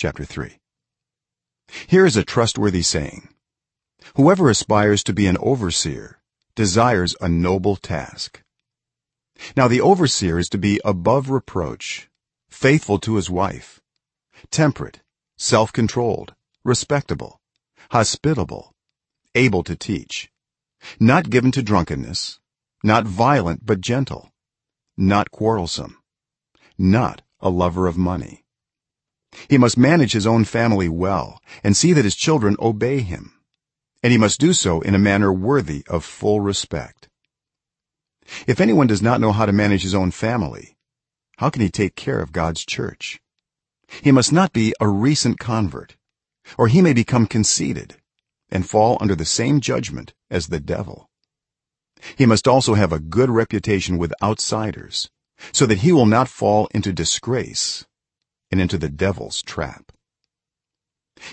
chapter 3 here is a trustworthy saying. Whoever aspires to be an overseer desires a noble task. Now the overseer is to be above reproach faithful to his wife temperate self-controlled respectable hospitable able to teach not given to drunkenness not violent but gentle not quarrelsome not a lover of money he must manage his own family well and see that his children obey him. And he must do so in a manner worthy of full respect. If anyone does not know how to manage his own family how can he take care of god's church? He must not be a recent convert or he may become conceited and fall under the same judgment as the devil. He must also have a good reputation with outsiders so that he will not fall into disgrace and into the devil's trap.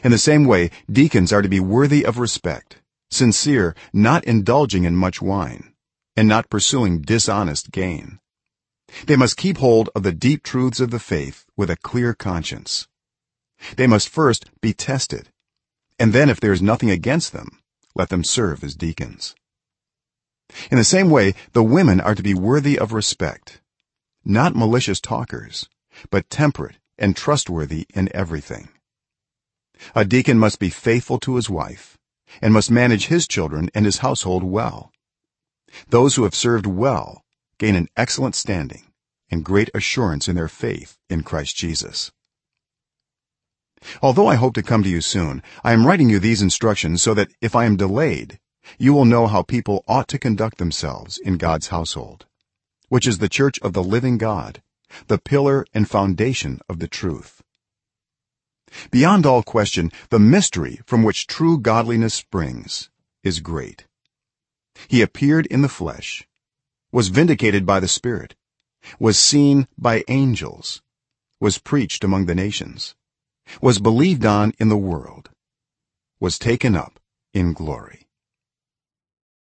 In the same way deacons are to be worthy of respect sincere not indulging in much wine and not pursuing dishonest gain. They must keep hold of the deep truths of the faith with a clear conscience. They must first be tested and then if there is nothing against them let them serve as deacons. In the same way the women are to be worthy of respect not malicious talkers but temperate and trustworthy in everything. A deacon must be faithful to his wife and must manage his children and his household well. Those who have served well gain an excellent standing and great assurance in their faith in Christ Jesus. Although i hope to come to you soon i am writing you these instructions so that if i am delayed you will know how people ought to conduct themselves in God's household which is the church of the living God the pillar and foundation of the truth. Beyond all question the mystery from which true godliness springs is great. He appeared in the flesh was vindicated by the spirit was seen by angels was preached among the nations was believed on in the world was taken up in glory